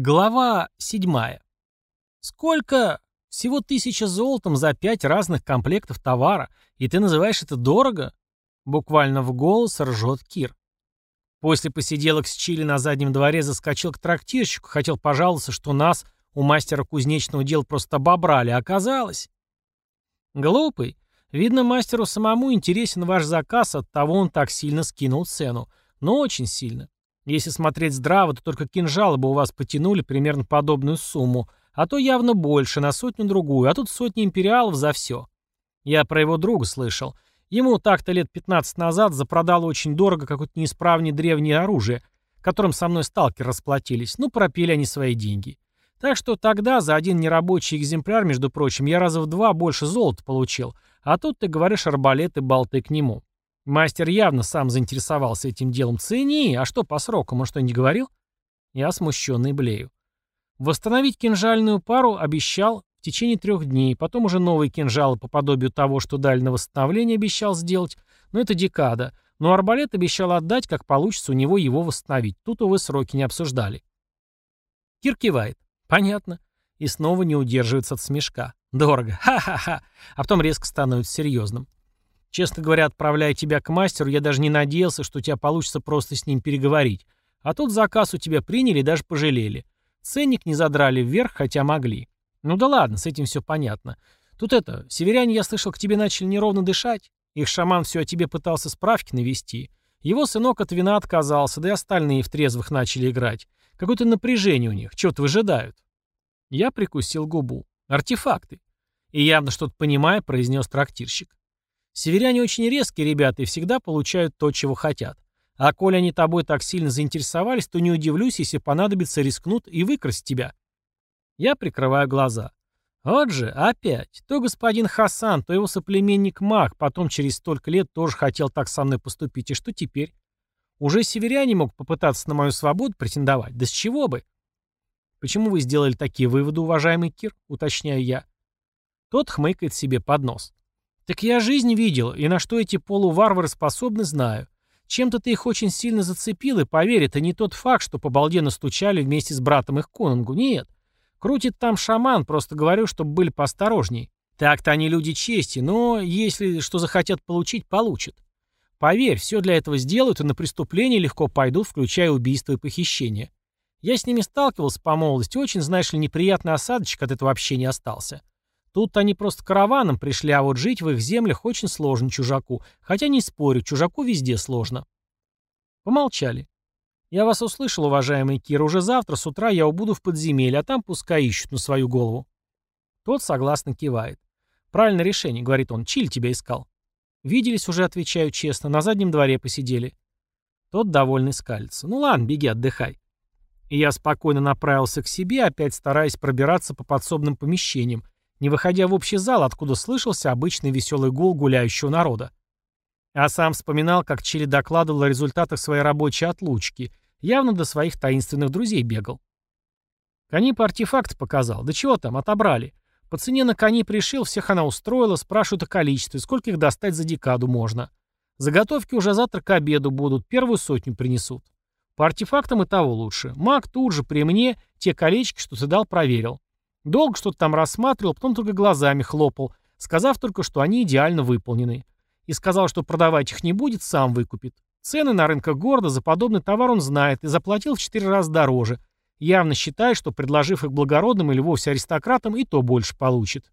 Глава седьмая. Сколько? Всего тысяча золотом за пять разных комплектов товара, и ты называешь это дорого? Буквально в голос ржет Кир. После посиделок с Чили на заднем дворе заскочил к трактирщику, хотел пожаловаться, что нас у мастера кузнечного дела просто обобрали, оказалось... Глупый. Видно, мастеру самому интересен ваш заказ, оттого он так сильно скинул цену. Но очень сильно. Если смотреть здраво, то только кинжалы бы у вас потянули примерно подобную сумму, а то явно больше, на сотню-другую, а тут сотни империалов за все. Я про его друга слышал. Ему так-то лет 15 назад запродало очень дорого какое-то неисправнее древнее оружие, которым со мной сталкер расплатились, ну, пропили они свои деньги. Так что тогда за один нерабочий экземпляр, между прочим, я раза в два больше золота получил, а тут ты говоришь арбалеты болты к нему. Мастер явно сам заинтересовался этим делом. Цени, а что по срокам, он что, не говорил? Я смущенный блею. Восстановить кинжальную пару обещал в течение трех дней, потом уже новые кинжалы по подобию того, что дали на восстановление обещал сделать, но это декада. Но арбалет обещал отдать, как получится у него его восстановить. Тут, увы, сроки не обсуждали. Кир кивает. Понятно. И снова не удерживается от смешка. Дорого. Ха-ха-ха. А потом резко становится серьезным. Честно говоря, отправляя тебя к мастеру, я даже не надеялся, что у тебя получится просто с ним переговорить. А тут заказ у тебя приняли и даже пожалели. Ценник не задрали вверх, хотя могли. Ну да ладно, с этим все понятно. Тут это, северяне, я слышал, к тебе начали неровно дышать. Их шаман все о тебе пытался справки навести. Его сынок от вина отказался, да и остальные в трезвых начали играть. Какое-то напряжение у них, чего-то выжидают. Я прикусил губу. Артефакты. И явно что-то понимая, произнес трактирщик. Северяне очень резкие ребята и всегда получают то, чего хотят. А коли они тобой так сильно заинтересовались, то не удивлюсь, если понадобится рискнут и выкрасть тебя. Я прикрываю глаза. Вот же, опять. То господин Хасан, то его соплеменник Мах, потом через столько лет тоже хотел так со мной поступить. И что теперь? Уже северяне мог попытаться на мою свободу претендовать. Да с чего бы? Почему вы сделали такие выводы, уважаемый Кир? Уточняю я. Тот хмыкает себе под нос. Так я жизнь видел, и на что эти полуварвары способны, знаю. Чем-то ты их очень сильно зацепил, и поверь, это не тот факт, что по балде настучали вместе с братом их конунгу, нет. Крутит там шаман, просто говорю, чтобы были поосторожней. Так-то они люди чести, но если что захотят получить, получат. Поверь, все для этого сделают, и на преступление легко пойдут, включая убийство и похищение. Я с ними сталкивался по молодости, очень, знаешь ли, неприятный осадочек от этого общения остался. Тут они просто караваном пришли, а вот жить в их землях очень сложно чужаку. Хотя не спорю, чужаку везде сложно. Помолчали. Я вас услышал, уважаемый Кир. Уже завтра с утра я убуду в подземелье, а там пускай ищут на свою голову. Тот согласно кивает. Правильное решение, говорит он. Чиль тебя искал. Виделись уже, отвечаю честно. На заднем дворе посидели. Тот довольный скалится. Ну ладно, беги, отдыхай. И я спокойно направился к себе, опять стараясь пробираться по подсобным помещениям, не выходя в общий зал, откуда слышался обычный веселый гул гуляющего народа. А сам вспоминал, как Чили докладывал о результатах своей рабочей отлучки, явно до своих таинственных друзей бегал. Кони по артефакт показал. Да чего там, отобрали. По цене на кони пришил, всех она устроила, спрашивают о количестве, сколько их достать за декаду можно. Заготовки уже завтра к обеду будут, первую сотню принесут. По артефактам и того лучше. Маг тут же при мне те колечки, что ты дал, проверил. Долго что-то там рассматривал, потом только глазами хлопал, сказав только, что они идеально выполнены. И сказал, что продавать их не будет, сам выкупит. Цены на рынках города за подобный товар он знает и заплатил в четыре раза дороже. Явно считает, что, предложив их благородным или вовсе аристократам, и то больше получит.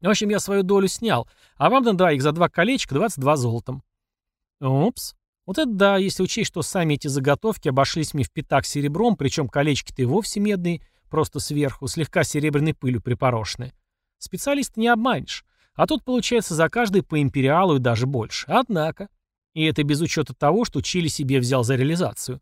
В общем, я свою долю снял, а вам на двоих за два колечка 22 золотом. Упс. Вот это да, если учесть, что сами эти заготовки обошлись мне в пятак серебром, причем колечки-то и вовсе медные, просто сверху, слегка серебряной пылью припорошенные. Специалиста не обманешь. А тут получается за каждый по империалу и даже больше. Однако. И это без учета того, что Чили себе взял за реализацию.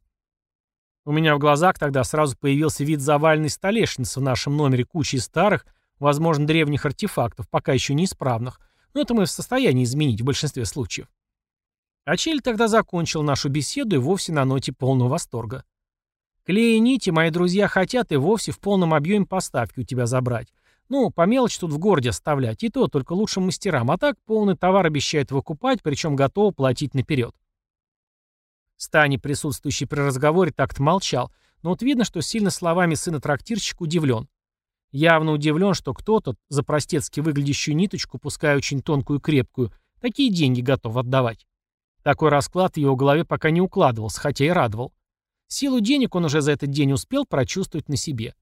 У меня в глазах тогда сразу появился вид заваленной столешницы в нашем номере кучей старых, возможно, древних артефактов, пока еще неисправных, но это мы в состоянии изменить в большинстве случаев. А Чили тогда закончил нашу беседу и вовсе на ноте полного восторга. Клей и нити мои друзья хотят и вовсе в полном объеме поставки у тебя забрать. Ну, по мелочи тут в городе оставлять, и то только лучшим мастерам, а так полный товар обещают выкупать, причем готовы платить наперед. Стани, присутствующий при разговоре, так-то молчал, но вот видно, что сильно словами сына трактирщика удивлен. Явно удивлен, что кто-то за простецки выглядящую ниточку, пускай очень тонкую и крепкую, такие деньги готов отдавать. Такой расклад в его голове пока не укладывался, хотя и радовал. Силу денег он уже за этот день успел прочувствовать на себе.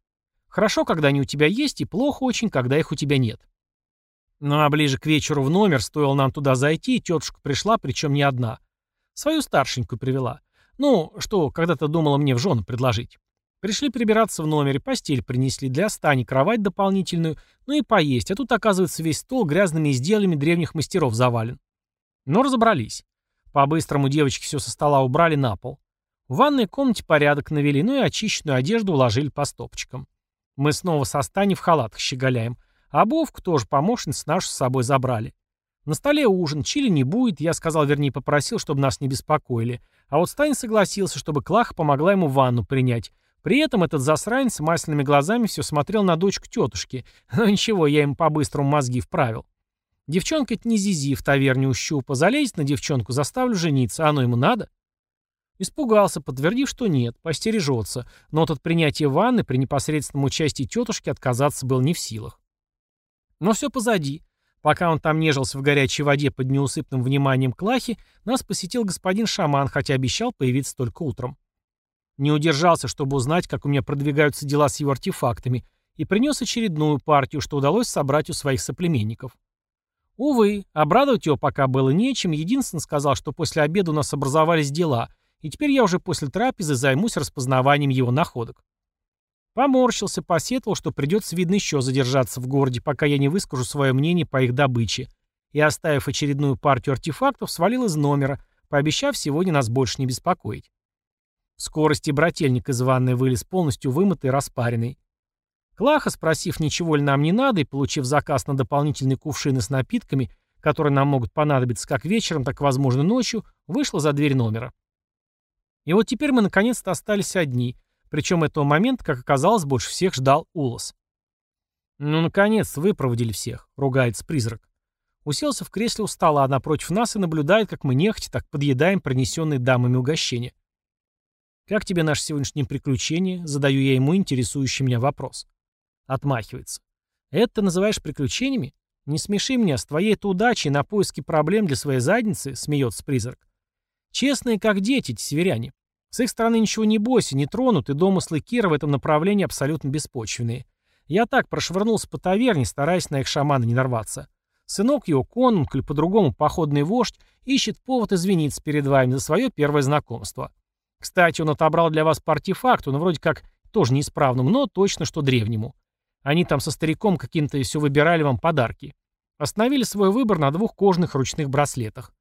Хорошо, когда они у тебя есть, и плохо очень, когда их у тебя нет. Ну а ближе к вечеру в номер, стоило нам туда зайти, тетушка пришла, причем не одна. Свою старшенькую привела. Ну, что когда-то думала мне в жены предложить. Пришли прибираться в номере, постель принесли для Стани, кровать дополнительную, ну и поесть, а тут, оказывается, весь стол грязными изделиями древних мастеров завален. Но разобрались. По-быстрому девочки все со стола убрали на пол. В ванной комнате порядок навели, ну и очищенную одежду уложили по стопочкам. Мы снова со Стани в халатах щеголяем. А обувку тоже помощниц нашу с собой забрали. На столе ужин, чили не будет, я сказал, вернее, попросил, чтобы нас не беспокоили. А вот Стань согласился, чтобы Клаха помогла ему ванну принять. При этом этот засранец масляными глазами все смотрел на дочку тетушки. Но ничего, я ему по-быстрому мозги вправил. Девчонка это не Зизи в таверне у щупа. Залезет на девчонку, заставлю жениться. Оно ему надо? Испугался, подтвердив, что нет, постережется. Но от принятия ванны при непосредственном участии тетушки отказаться был не в силах. Но все позади. Пока он там нежился в горячей воде под неусыпным вниманием Клахи, нас посетил господин шаман, хотя обещал появиться только утром. Не удержался, чтобы узнать, как у меня продвигаются дела с его артефактами, и принес очередную партию, что удалось собрать у своих соплеменников. Увы, обрадовать его пока было нечем, единственно сказал, что после обеда у нас образовались дела, и теперь я уже после трапезы займусь распознаванием его находок. Поморщился, посетовал, что придется, видно, еще задержаться в городе, пока я не выскажу свое мнение по их добыче, и, оставив очередную партию артефактов, свалил из номера, пообещав сегодня нас больше не беспокоить. В скорости брательник из ванной вылез полностью вымытый и распаренный. Клаха, спросив, ничего ли нам не надо, и получив заказ на дополнительные кувшины с напитками, которые нам могут понадобиться как вечером, так возможно, ночью, вышла за дверь номера. И вот теперь мы наконец-то остались одни, причем этого момента, как оказалось, больше всех ждал Улос. «Ну, наконец, выпроводили всех», — ругается призрак. Уселся в кресле у стола напротив нас и наблюдает, как мы нехотя так подъедаем принесенные дамами угощения. «Как тебе наше сегодняшнее приключение?» — задаю я ему интересующий меня вопрос. Отмахивается. «Это ты называешь приключениями? Не смеши меня, с твоей-то удачей на поиски проблем для своей задницы», — смеется призрак. «Честные, как дети, эти северяне. С их стороны ничего не бойся, не тронут, и домыслы Кира в этом направлении абсолютно беспочвенные. Я так прошвырнулся по таверне, стараясь на их шамана не нарваться. Сынок его, конунг или по-другому походный вождь, ищет повод извиниться перед вами за свое первое знакомство. Кстати, он отобрал для вас по артефакту, но вроде как тоже неисправному, но точно что древнему. Они там со стариком каким-то все выбирали вам подарки. Остановили свой выбор на двух кожных ручных браслетах.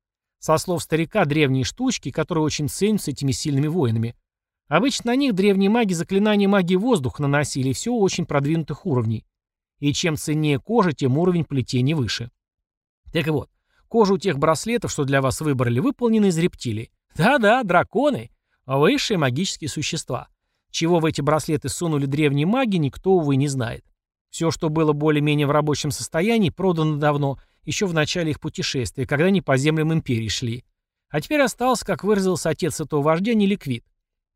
Со слов старика, древние штучки, которые очень ценятся этими сильными воинами. Обычно на них древние маги заклинания магии воздуха наносили, и все очень продвинутых уровней. И чем ценнее кожа, тем уровень плетения выше. Так вот, кожа у тех браслетов, что для вас выбрали, выполнена из рептилий. Да-да, драконы. Высшие магические существа. Чего в эти браслеты сунули древние маги, никто, увы, не знает. Все, что было более-менее в рабочем состоянии, продано давно – еще в начале их путешествия, когда они по землям империи шли. А теперь остался, как выразился отец этого вождя, не ликвид.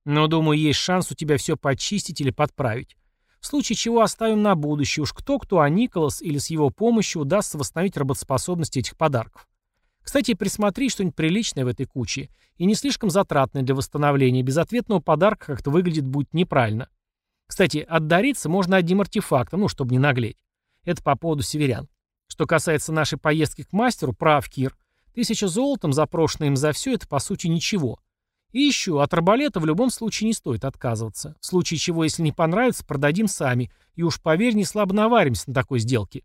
Но, думаю, есть шанс у тебя все подчистить или подправить. В случае чего оставим на будущее. Уж кто-кто, а Николас или с его помощью удастся восстановить работоспособность этих подарков. Кстати, присмотри что-нибудь приличное в этой куче и не слишком затратное для восстановления. Без ответного подарка как-то выглядит будет неправильно. Кстати, отдариться можно одним артефактом, ну, чтобы не наглеть. Это по поводу северян. Что касается нашей поездки к мастеру, прав Кир. Тысяча золотом, запрошенная им за все, это по сути ничего. И еще, от арбалета в любом случае не стоит отказываться. В случае чего, если не понравится, продадим сами. И уж поверь, не слабо наваримся на такой сделке.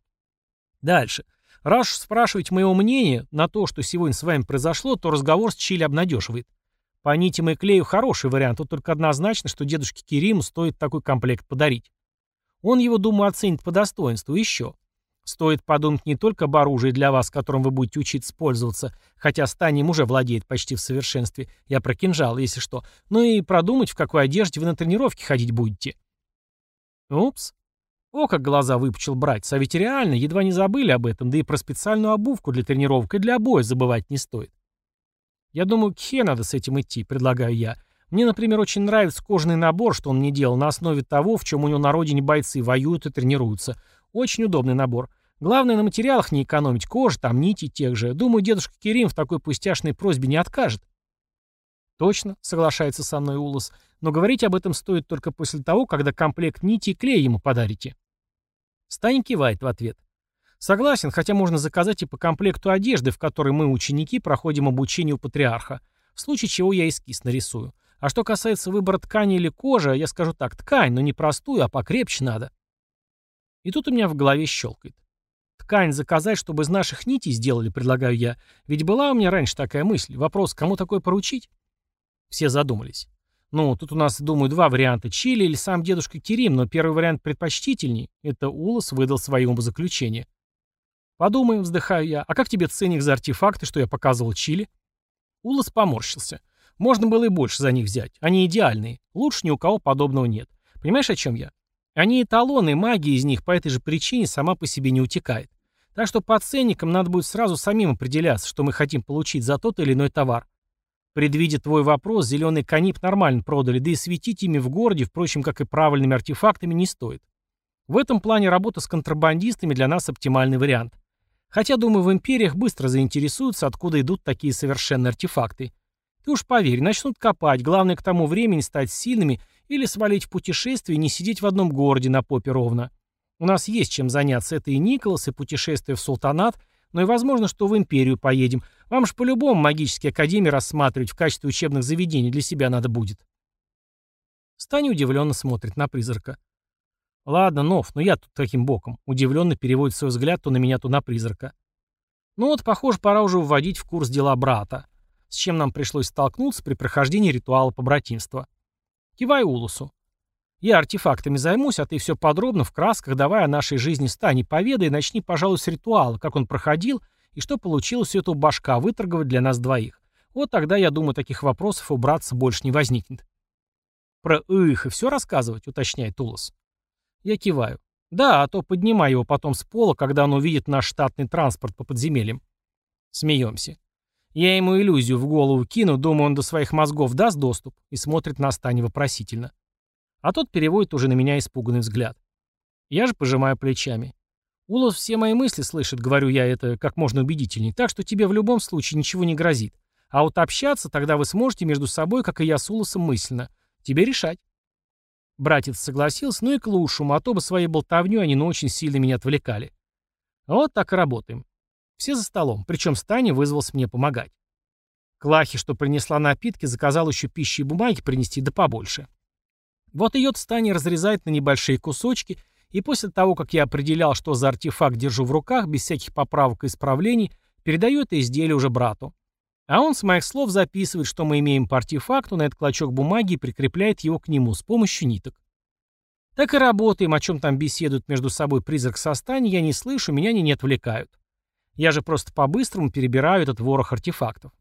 Дальше. Раз уж спрашиваете моего мнения на то, что сегодня с вами произошло, то разговор с Чили обнадеживает. По нитям и клею хороший вариант, тут только однозначно, что дедушке Кириму стоит такой комплект подарить. Он его, думаю, оценит по достоинству. еще. Стоит подумать не только об оружии для вас, которым вы будете учиться пользоваться, хотя Станем уже владеет почти в совершенстве, я про кинжал, если что, но и продумать, в какой одежде вы на тренировки ходить будете. Упс. О, как глаза выпучил братец, а ведь реально, едва не забыли об этом, да и про специальную обувку для тренировок и для боя забывать не стоит. Я думаю, к Хе надо с этим идти, предлагаю я. Мне, например, очень нравится кожаный набор, что он мне делал, на основе того, в чем у него на родине бойцы воюют и тренируются. Очень удобный набор. Главное, на материалах не экономить. Кожа, там нити тех же. Думаю, дедушка Керим в такой пустяшной просьбе не откажет. Точно, соглашается со мной Улас. Но говорить об этом стоит только после того, когда комплект нити и клей ему подарите. Стань кивает в ответ. Согласен, хотя можно заказать и по комплекту одежды, в которой мы, ученики, проходим обучение у патриарха. В случае чего я эскиз нарисую. А что касается выбора ткани или кожи, я скажу так, ткань, но не простую, а покрепче надо. И тут у меня в голове щелкает. Ткань заказать, чтобы из наших нитей сделали, предлагаю я. Ведь была у меня раньше такая мысль. Вопрос, кому такое поручить? Все задумались. Ну, тут у нас, думаю, два варианта. Чили или сам дедушка Керим, но первый вариант предпочтительней. Это Улас выдал свое умозаключение. Подумаем, вздыхаю я. А как тебе ценник за артефакты, что я показывал Чили? Улас поморщился. Можно было и больше за них взять. Они идеальные. Лучше ни у кого подобного нет. Понимаешь, о чем я? Они эталоны, магия из них по этой же причине сама по себе не утекает. Так что по ценникам надо будет сразу самим определяться, что мы хотим получить за тот или иной товар. Предвидя твой вопрос, зеленый канип нормально продали, да и светить ими в городе, впрочем, как и правильными артефактами, не стоит. В этом плане работа с контрабандистами для нас оптимальный вариант. Хотя, думаю, в империях быстро заинтересуются, откуда идут такие совершенные артефакты. Ты уж поверь, начнут копать, главное к тому времени стать сильными или свалить в путешествие и не сидеть в одном городе на попе ровно. У нас есть чем заняться, это и Николас, и путешествие в Султанат, но и возможно, что в империю поедем. Вам же по-любому магические академии рассматривать в качестве учебных заведений для себя надо будет. Стань удивленно смотрит на призрака. Ладно, Нов, но я тут каким боком? Удивленно переводит свой взгляд то на меня, то на призрака. Ну вот, похоже, пора уже вводить в курс дела брата с чем нам пришлось столкнуться при прохождении ритуала побратимства. Кивай Улусу. Я артефактами займусь, а ты все подробно, в красках, давай о нашей жизни стань поведай, и начни, пожалуй, с ритуала, как он проходил, и что получилось у этого башка выторговать для нас двоих. Вот тогда, я думаю, таких вопросов у братца больше не возникнет. Про их и все рассказывать, уточняет Улус. Я киваю. Да, а то поднимай его потом с пола, когда он увидит наш штатный транспорт по подземельям. Смеемся. Я ему иллюзию в голову кину, думаю, он до своих мозгов даст доступ, и смотрит на Стани вопросительно. А тот переводит уже на меня испуганный взгляд. Я же пожимаю плечами. Улов все мои мысли слышит, говорю я это как можно убедительней, так что тебе в любом случае ничего не грозит. А вот общаться тогда вы сможете между собой, как и я с Улосом мысленно. Тебе решать. Братец согласился, ну и к лучшему, а то бы своей болтовню они ну очень сильно меня отвлекали. Вот так и работаем. Все за столом, причем Стани вызвался мне помогать. Клахи, что принесла напитки, заказал еще пищи и бумаги принести, да побольше. Вот ее Стани разрезает на небольшие кусочки, и после того, как я определял, что за артефакт держу в руках, без всяких поправок и исправлений, передаю это изделие уже брату. А он с моих слов записывает, что мы имеем по артефакту на этот клочок бумаги и прикрепляет его к нему с помощью ниток. Так и работаем, о чем там беседуют между собой призрак со Стани, я не слышу, меня они не отвлекают. Я же просто по-быстрому перебираю этот ворох артефактов.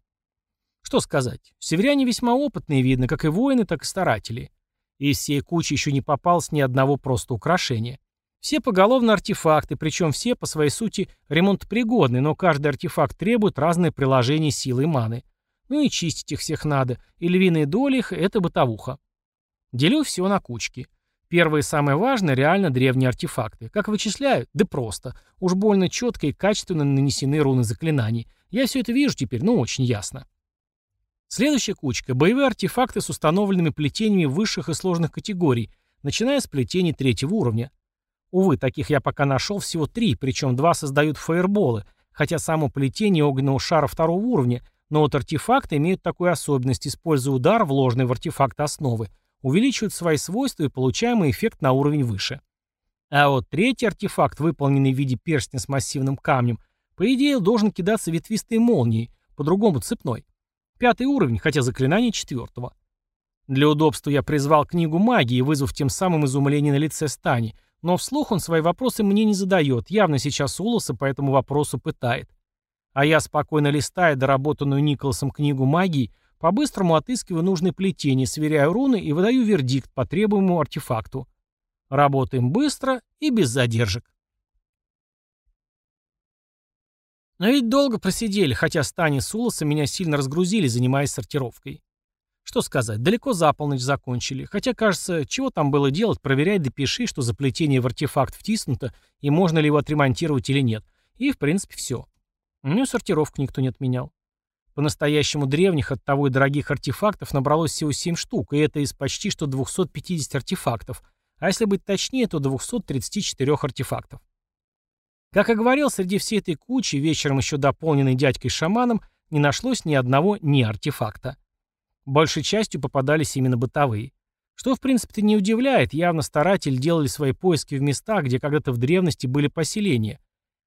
Что сказать, северяне весьма опытные, видно, как и воины, так и старатели. Из всей кучи еще не попалось ни одного просто украшения. Все поголовно артефакты, причем все по своей сути ремонтопригодны, но каждый артефакт требует разное приложение силы и маны. Ну и чистить их всех надо, и львиная доля их — это бытовуха. Делю все на кучки. Первое и самое важное – реально древние артефакты. Как вычисляют? Да просто. Уж больно четко и качественно нанесены руны заклинаний. Я все это вижу теперь, ну очень ясно. Следующая кучка – боевые артефакты с установленными плетениями высших и сложных категорий, начиная с плетений третьего уровня. Увы, таких я пока нашел всего три, причем два создают фаерболы, хотя само плетение огненного шара второго уровня, но вот артефакты имеют такую особенность, используя удар, вложенный в артефакт основы, увеличивают свои свойства и получаемый эффект на уровень выше. А вот третий артефакт, выполненный в виде перстня с массивным камнем, по идее должен кидаться ветвистой молнией, по-другому цепной. Пятый уровень, хотя заклинание четвертого. Для удобства я призвал книгу магии, вызвав тем самым изумление на лице Стани, но вслух он свои вопросы мне не задает, явно сейчас Улоса по этому вопросу пытает. А я, спокойно листая доработанную Николасом книгу магии, по-быстрому отыскиваю нужные плетения, сверяю руны и выдаю вердикт по требуемому артефакту. Работаем быстро и без задержек. Но ведь долго просидели, хотя с Улосом меня сильно разгрузили, занимаясь сортировкой. Что сказать, далеко за полночь закончили. Хотя, кажется, чего там было делать, проверяй допиши, что заплетение в артефакт втиснуто, и можно ли его отремонтировать или нет. И, в принципе, все. Ну сортировку никто не отменял. По-настоящему древних от того и дорогих артефактов набралось всего 7 штук, и это из почти что 250 артефактов, а если быть точнее, то 234 артефактов. Как и говорил, среди всей этой кучи, вечером еще дополненной дядькой-шаманом, не нашлось ни одного ни артефакта. Большей частью попадались именно бытовые. Что, в принципе-то, не удивляет, явно старатели делали свои поиски в местах, где когда-то в древности были поселения.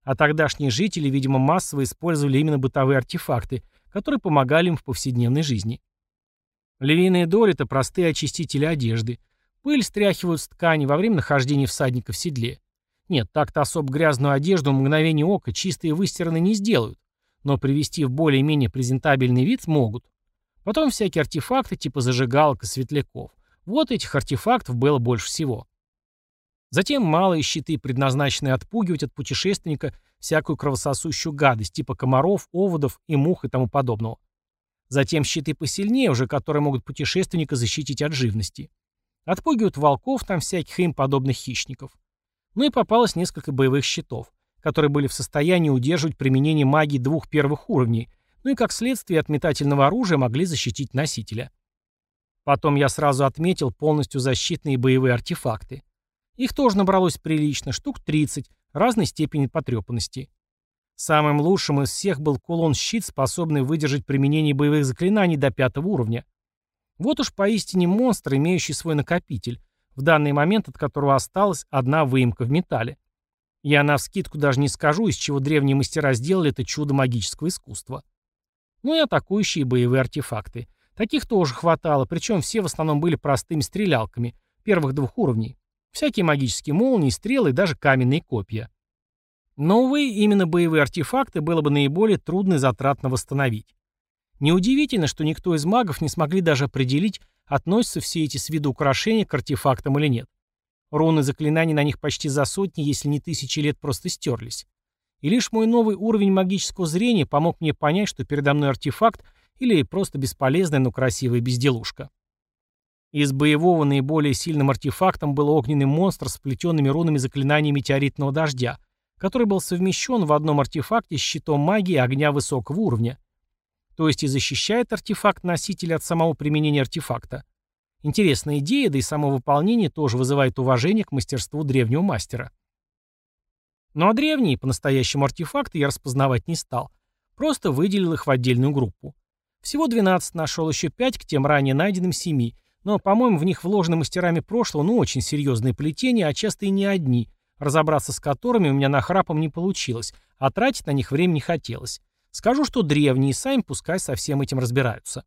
А тогдашние жители, видимо, массово использовали именно бытовые артефакты, которые помогали им в повседневной жизни. Львиные доли – это простые очистители одежды. Пыль стряхивают с ткани во время нахождения всадника в седле. Нет, так-то особо грязную одежду в мгновение ока чистые и выстиранные не сделают, но привести в более-менее презентабельный вид могут. Потом всякие артефакты типа зажигалок и светляков. Вот этих артефактов было больше всего. Затем малые щиты, предназначенные отпугивать от путешественника всякую кровососущую гадость, типа комаров, оводов и мух и тому подобного. Затем щиты посильнее уже, которые могут путешественника защитить от живности. Отпугивают волков, там всяких им подобных хищников. Ну и попалось несколько боевых щитов, которые были в состоянии удерживать применение магии двух первых уровней, ну и как следствие от метательного оружия могли защитить носителя. Потом я сразу отметил полностью защитные боевые артефакты. Их тоже набралось прилично, штук 30, разной степени потрепанности. Самым лучшим из всех был кулон-щит, способный выдержать применение боевых заклинаний до пятого уровня. Вот уж поистине монстр, имеющий свой накопитель, в данный момент от которого осталась одна выемка в металле. Я навскидку даже не скажу, из чего древние мастера сделали это чудо магического искусства. Ну и атакующие боевые артефакты. Таких тоже хватало, причем все в основном были простыми стрелялками, первых двух уровней. Всякие магические молнии, стрелы даже каменные копья. Но, увы, именно боевые артефакты было бы наиболее трудно и затратно восстановить. Неудивительно, что никто из магов не смогли даже определить, относятся все эти с виду украшения к артефактам или нет. Руны заклинаний на них почти за сотни, если не тысячи лет просто стерлись. И лишь мой новый уровень магического зрения помог мне понять, что передо мной артефакт или просто бесполезная, но красивая безделушка. Из боевого наиболее сильным артефактом был огненный монстр с плетенными рунами заклинаний метеоритного дождя, который был совмещен в одном артефакте с щитом магии огня высокого уровня. То есть и защищает артефакт носителя от самого применения артефакта. Интересная идея, да и само выполнение тоже вызывает уважение к мастерству древнего мастера. Ну а древние, по-настоящему артефакты, я распознавать не стал. Просто выделил их в отдельную группу. Всего 12 нашел, еще 5 к тем ранее найденным 7. Но, по-моему, в них вложены мастерами прошлого, ну, очень серьезные плетения, а часто и не одни, разобраться с которыми у меня нахрапом не получилось, а тратить на них время не хотелось. Скажу, что древние, сами пускай со всем этим разбираются.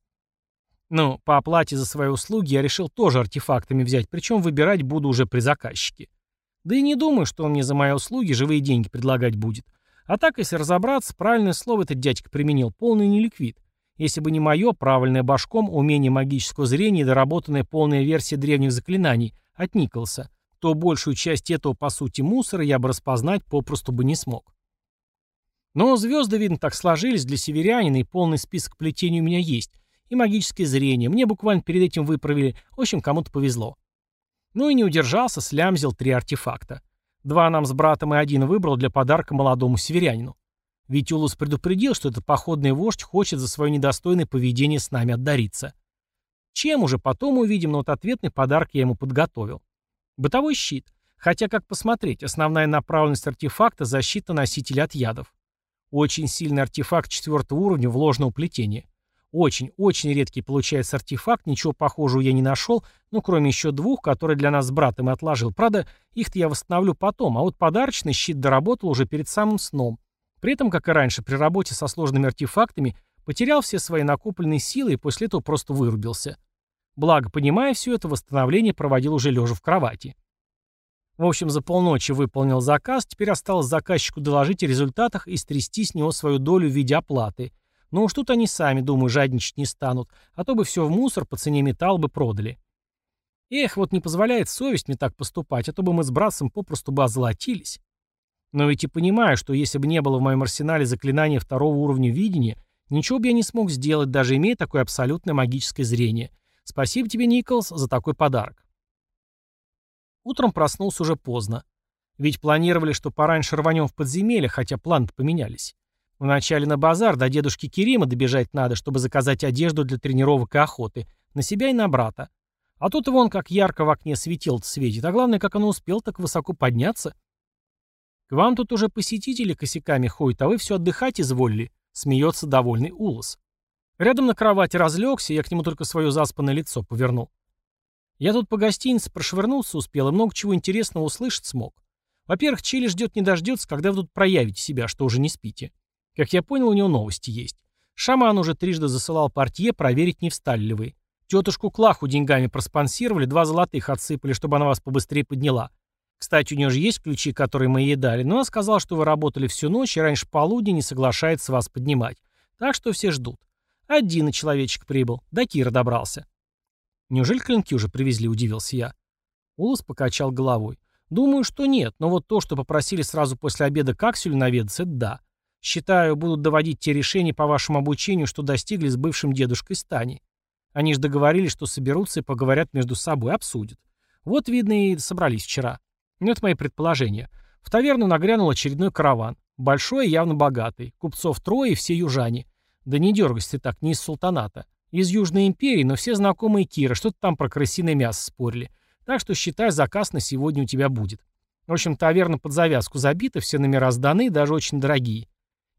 Ну, по оплате за свои услуги я решил тоже артефактами взять, причем выбирать буду уже при заказчике. Да и не думаю, что он мне за мои услуги живые деньги предлагать будет. А так, если разобраться, правильное слово этот дядька применил, полный неликвид. Если бы не мое, правильное башком, умение магического зрения и доработанная полная версия древних заклинаний от Николаса, то большую часть этого, по сути, мусора я бы распознать попросту бы не смог. Но звезды, видно, так сложились для северянина, и полный список плетений у меня есть. И магическое зрение. Мне буквально перед этим выправили. В общем, кому-то повезло. Ну и не удержался, слямзил три артефакта. Два нам с братом и один выбрал для подарка молодому северянину. Ведь Улус предупредил, что этот походный вождь хочет за свое недостойное поведение с нами отдариться. Чем уже потом увидим, но вот ответный подарок я ему подготовил. Бытовой щит. Хотя, как посмотреть, основная направленность артефакта – защита носителя от ядов. Очень сильный артефакт четвертого уровня вложенного плетения. Очень-очень редкий получается артефакт, ничего похожего я не нашел, ну, кроме еще двух, которые для нас с братом и отложил. Правда, их-то я восстановлю потом, а вот подарочный щит доработал уже перед самым сном. При этом, как и раньше, при работе со сложными артефактами, потерял все свои накопленные силы и после этого просто вырубился. Благо, понимая все это, восстановление проводил уже лежа в кровати. В общем, за полночи выполнил заказ, теперь осталось заказчику доложить о результатах и стрясти с него свою долю в виде оплаты – но уж тут они сами, думаю, жадничать не станут, а то бы все в мусор по цене металл бы продали. Эх, вот не позволяет совесть мне так поступать, а то бы мы с братцем попросту бы озолотились. Но ведь и понимаю, что если бы не было в моем арсенале заклинания второго уровня видения, ничего бы я не смог сделать, даже имея такое абсолютное магическое зрение. Спасибо тебе, Николс, за такой подарок. Утром проснулся уже поздно. Ведь планировали, что пораньше рванем в подземелье, хотя планы поменялись. Вначале на базар до дедушки Керима добежать надо, чтобы заказать одежду для тренировок и охоты. На себя и на брата. А тут вон как ярко в окне светил светит, а главное, как он успел так высоко подняться. К вам тут уже посетители косяками ходят, а вы все отдыхать изволили, смеется довольный Улос. Рядом на кровати разлегся, я к нему только свое заспанное лицо повернул. Я тут по гостинице прошвырнулся успел и много чего интересного услышать смог. Во-первых, Чили ждет не дождется, когда вы тут проявите себя, что уже не спите. Как я понял, у него новости есть. Шаман уже трижды засылал портье проверить, не встали ли вы. Тетушку Клаху деньгами проспонсировали, два золотых отсыпали, чтобы она вас побыстрее подняла. Кстати, у нее же есть ключи, которые мы ей дали, но она сказала, что вы работали всю ночь и раньше полудня не соглашается вас поднимать. Так что все ждут. Один человечек прибыл, до Кира добрался. Неужели клинки уже привезли, удивился я. Улас покачал головой. Думаю, что нет, но вот то, что попросили сразу после обеда к Акселю наведаться, это да. Считаю, будут доводить те решения по вашему обучению, что достигли с бывшим дедушкой Стани. Они же договорились, что соберутся и поговорят между собой, обсудят. Вот, видно, и собрались вчера. Ну, это мои предположения. В таверну нагрянул очередной караван. Большой и явно богатый. Купцов трое и все южане. Да не дергайся так, не из султаната. Из Южной империи, но все знакомые Кира, что-то там про крысиное мясо спорили. Так что считай, заказ на сегодня у тебя будет. В общем, таверна под завязку забита, все номера сданы, даже очень дорогие.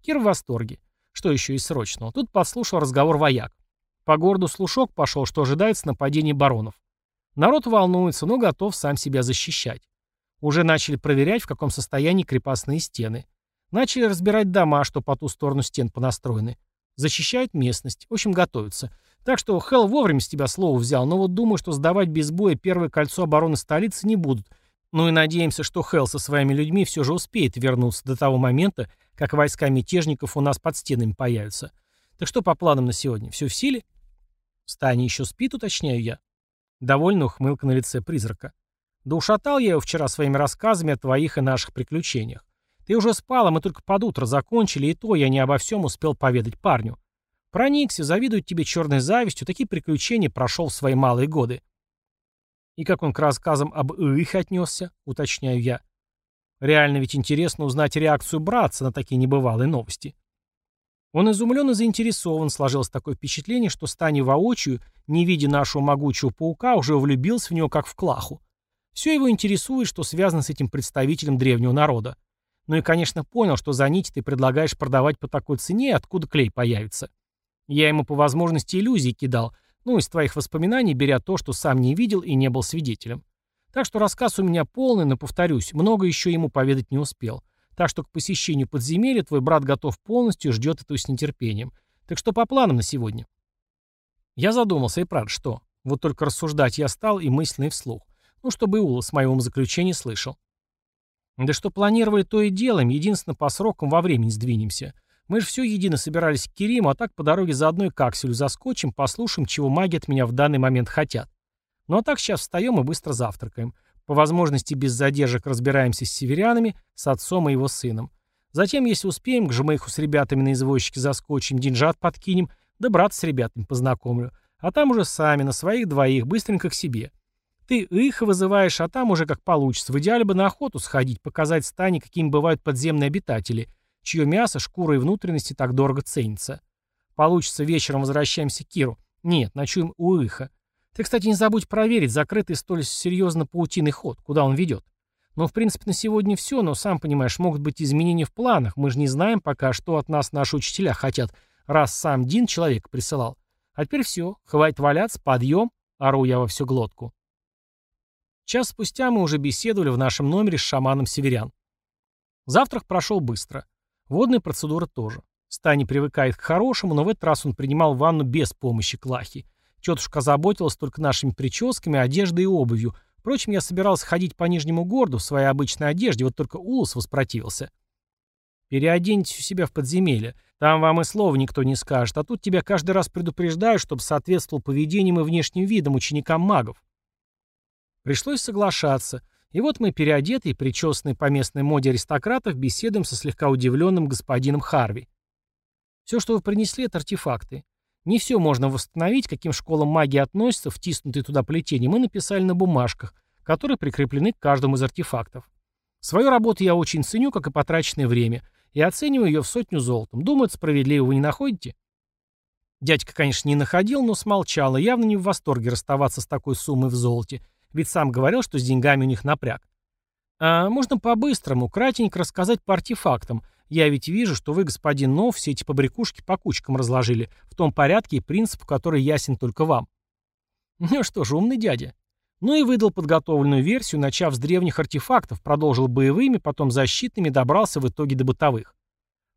Кир в восторге. Что еще из срочного? Тут подслушал разговор вояк. По городу слушок пошел, что ожидается нападение баронов. Народ волнуется, но готов сам себя защищать. Уже начали проверять, в каком состоянии крепостные стены. Начали разбирать дома, что по ту сторону стен понастроены. Защищают местность. В общем, готовятся. Так что Хелл вовремя с тебя слово взял, но вот думаю, что сдавать без боя первое кольцо обороны столицы не будут. Ну и надеемся, что Хелл со своими людьми все же успеет вернуться до того момента, как войска мятежников у нас под стенами появятся. Так что по планам на сегодня? Все в силе? Стани еще спит, уточняю я. Довольно ухмылка на лице призрака. Да ушатал я его вчера своими рассказами о твоих и наших приключениях. Ты уже спал, а мы только под утро закончили, и то я не обо всем успел поведать парню. Проникся, завидует тебе черной завистью, такие приключения прошел в свои малые годы. И как он к рассказам об их отнесся, уточняю я. Реально ведь интересно узнать реакцию братца на такие небывалые новости. Он изумлен и заинтересован, сложилось такое впечатление, что Стани воочию, не видя нашего могучего паука, уже влюбился в него как в клаху. Все его интересует, что связано с этим представителем древнего народа. Ну и, конечно, понял, что за нить ты предлагаешь продавать по такой цене, откуда клей появится. Я ему по возможности иллюзии кидал, ну, из твоих воспоминаний, беря то, что сам не видел и не был свидетелем. Так что рассказ у меня полный, но, повторюсь, много еще ему поведать не успел. Так что к посещению подземелья твой брат готов полностью ждет этого с нетерпением. Так что по планам на сегодня? Я задумался, и правда, что? Вот только рассуждать я стал и мысленно вслух. Ну, чтобы Ула с моего заключения слышал. Да что планировали, то и делаем, единственно по срокам во времени сдвинемся. Мы же все едино собирались к Кериму, а так по дороге заодно и к Акселю заскочим, послушаем, чего маги от меня в данный момент хотят. Ну а так сейчас встаем и быстро завтракаем. По возможности без задержек разбираемся с северянами, с отцом и его сыном. Затем, если успеем, к Жмейху с ребятами на извозчике заскочим, деньжат подкинем, да брат с ребятами познакомлю. А там уже сами, на своих двоих, быстренько к себе. Ты их вызываешь, а там уже как получится. В идеале бы на охоту сходить, показать стане, какими бывают подземные обитатели, чье мясо, шкура и внутренности так дорого ценятся. Получится, вечером возвращаемся к Киру. Нет, ночуем у Иха. Ты, кстати, не забудь проверить, закрытый столь серьезно паутиный ход, куда он ведет. Ну, в принципе, на сегодня все, но, сам понимаешь, могут быть изменения в планах. Мы же не знаем пока, что от нас наши учителя хотят, раз сам Дин человек присылал. А теперь все, хватит валяться, подъем, ору я во всю глотку. Час спустя мы уже беседовали в нашем номере с шаманом северян. Завтрак прошел быстро. Водная процедура тоже. Стани привыкает к хорошему, но в этот раз он принимал ванну без помощи Клахи. Тетушка заботилась только нашими прическами, одеждой и обувью. Впрочем, я собирался ходить по Нижнему городу в своей обычной одежде, вот только Улус воспротивился. «Переоденьтесь у себя в подземелье. Там вам и слова никто не скажет, а тут тебя каждый раз предупреждаю, чтобы соответствовал поведением и внешним видом ученикам магов». Пришлось соглашаться. И вот мы, переодетые, причесанные по местной моде аристократов, беседуем со слегка удивленным господином Харви. Все, что вы принесли, это артефакты. Не все можно восстановить, каким школам магии относятся, втиснутые туда плетения, мы написали на бумажках, которые прикреплены к каждому из артефактов. Свою работу я очень ценю, как и потраченное время, и оцениваю ее в сотню золотом. Думаю, справедливо вы не находите? Дядька, конечно, не находил, но смолчал и явно не в восторге расставаться с такой суммой в золоте, ведь сам говорил, что с деньгами у них напряг. А можно по-быстрому, кратенько рассказать по артефактам. Я ведь вижу, что вы, господин Нов, все эти побрякушки по кучкам разложили, в том порядке и принцип, который ясен только вам. Ну что ж, умный дядя. Ну и выдал подготовленную версию, начав с древних артефактов, продолжил боевыми, потом защитными, добрался в итоге до бытовых.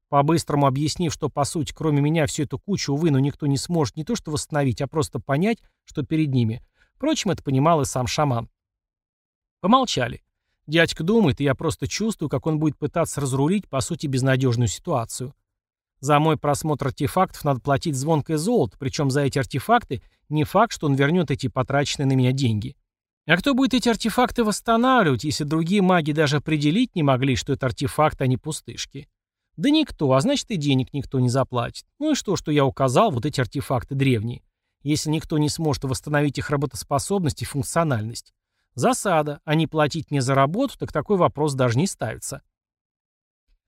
По-быстрому объяснив, что, по сути, кроме меня всю эту кучу, увы, но никто не сможет не то что восстановить, а просто понять, что перед ними. Впрочем, это понимал и сам шаман. Помолчали. Дядька думает, и я просто чувствую, как он будет пытаться разрулить, по сути, безнадежную ситуацию. За мой просмотр артефактов надо платить звонкое золото, причем за эти артефакты не факт, что он вернет эти потраченные на меня деньги. А кто будет эти артефакты восстанавливать, если другие маги даже определить не могли, что это артефакты, а не пустышки? Да никто, а значит и денег никто не заплатит. Ну и что, что я указал вот эти артефакты древние? Если никто не сможет восстановить их работоспособность и функциональность. Засада, а не платить мне за работу, так такой вопрос даже не ставится.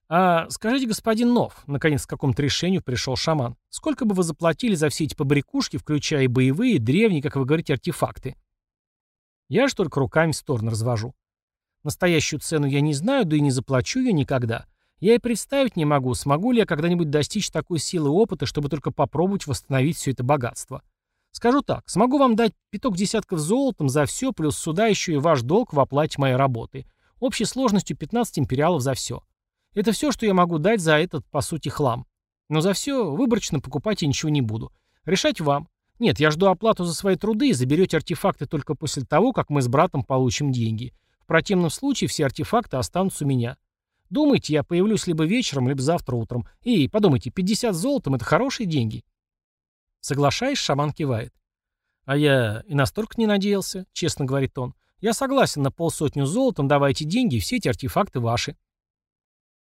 «А скажите, господин Нов», — наконец к какому-то решению пришел шаман, «сколько бы вы заплатили за все эти побрякушки, включая и боевые, и древние, как вы говорите, артефакты?» Я же только руками в сторону развожу. Настоящую цену я не знаю, да и не заплачу ее никогда. Я и представить не могу, смогу ли я когда-нибудь достичь такой силы опыта, чтобы только попробовать восстановить все это богатство. Скажу так, смогу вам дать пяток десятков золотом за все, плюс сюда еще и ваш долг в оплате моей работы. Общей сложностью 15 империалов за все. Это все, что я могу дать за этот, по сути, хлам. Но за все выборочно покупать я ничего не буду. Решать вам. Нет, я жду оплату за свои труды и заберете артефакты только после того, как мы с братом получим деньги. В противном случае все артефакты останутся у меня. Думайте, я появлюсь либо вечером, либо завтра утром. И подумайте, 50 золотом — это хорошие деньги. Соглашаясь, шаман кивает. А я и настолько не надеялся, честно говорит он. Я согласен на полсотню золотом, давайте деньги, все эти артефакты ваши.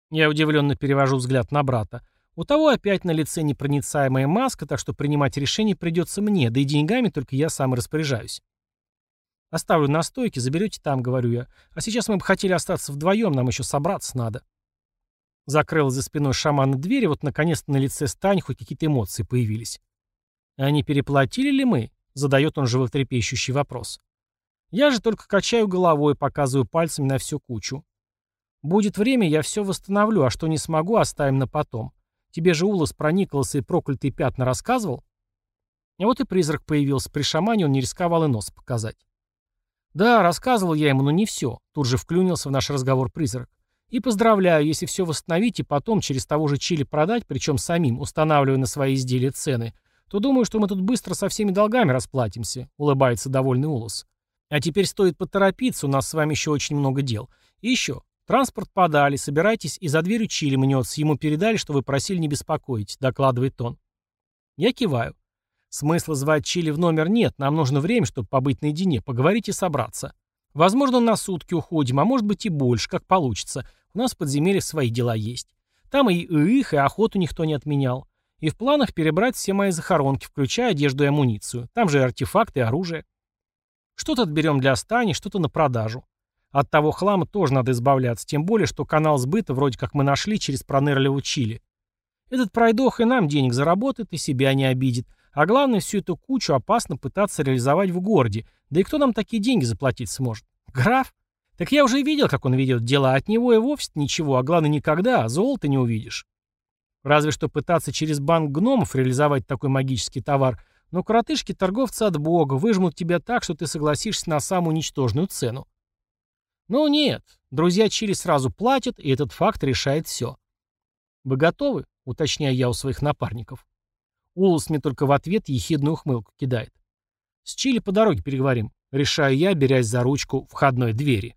Я удивленно перевожу взгляд на брата. У того опять на лице непроницаемая маска, так что принимать решение придется мне, да и деньгами только я сам распоряжаюсь. Оставлю на стойке, заберете там, говорю я. А сейчас мы бы хотели остаться вдвоем, нам еще собраться надо. Закрыл за спиной шамана дверь, и вот наконец-то на лице Стань хоть какие-то эмоции появились. «А не переплатили ли мы?» — задает он животрепещущий вопрос. Я же только качаю головой, показываю пальцами на всю кучу. Будет время, я все восстановлю, а что не смогу, оставим на потом. Тебе же Улас про и проклятые пятна рассказывал? А вот и призрак появился. При шамане он не рисковал и нос показать. Да, рассказывал я ему, но не все. Тут же вклюнился в наш разговор призрак. И поздравляю, если все восстановить и потом через того же Чили продать, причем самим, устанавливая на свои изделия цены, то думаю, что мы тут быстро со всеми долгами расплатимся, улыбается довольный Улас. А теперь стоит поторопиться, у нас с вами еще очень много дел. И еще, «Транспорт подали, собирайтесь, и за дверью Чили мнется. Ему передали, что вы просили не беспокоить», — докладывает он. Я киваю. Смысла звать Чили в номер нет, нам нужно время, чтобы побыть наедине, поговорить и собраться. Возможно, на сутки уходим, а может быть и больше, как получится. У нас в подземелье свои дела есть. Там и их, и охоту никто не отменял. И в планах перебрать все мои захоронки, включая одежду и амуницию. Там же и артефакты, и оружие. Что-то отберем для стани, что-то на продажу. От того хлама тоже надо избавляться, тем более, что канал сбыта вроде как мы нашли через пронырливу Чили. Этот пройдох и нам денег заработает, и себя не обидит. А главное, всю эту кучу опасно пытаться реализовать в городе. Да и кто нам такие деньги заплатить сможет? Граф? Так я уже видел, как он ведет дела. От него и вовсе ничего, а главное никогда, золота не увидишь. Разве что пытаться через банк гномов реализовать такой магический товар. Но коротышки-торговцы от бога выжмут тебя так, что ты согласишься на самую ничтожную цену. Ну нет, друзья Чили сразу платят, и этот факт решает все. «Вы готовы?» — уточняю я у своих напарников. Улус мне только в ответ ехидную ухмылку кидает. «С Чили по дороге переговорим», — решаю я, берясь за ручку входной двери.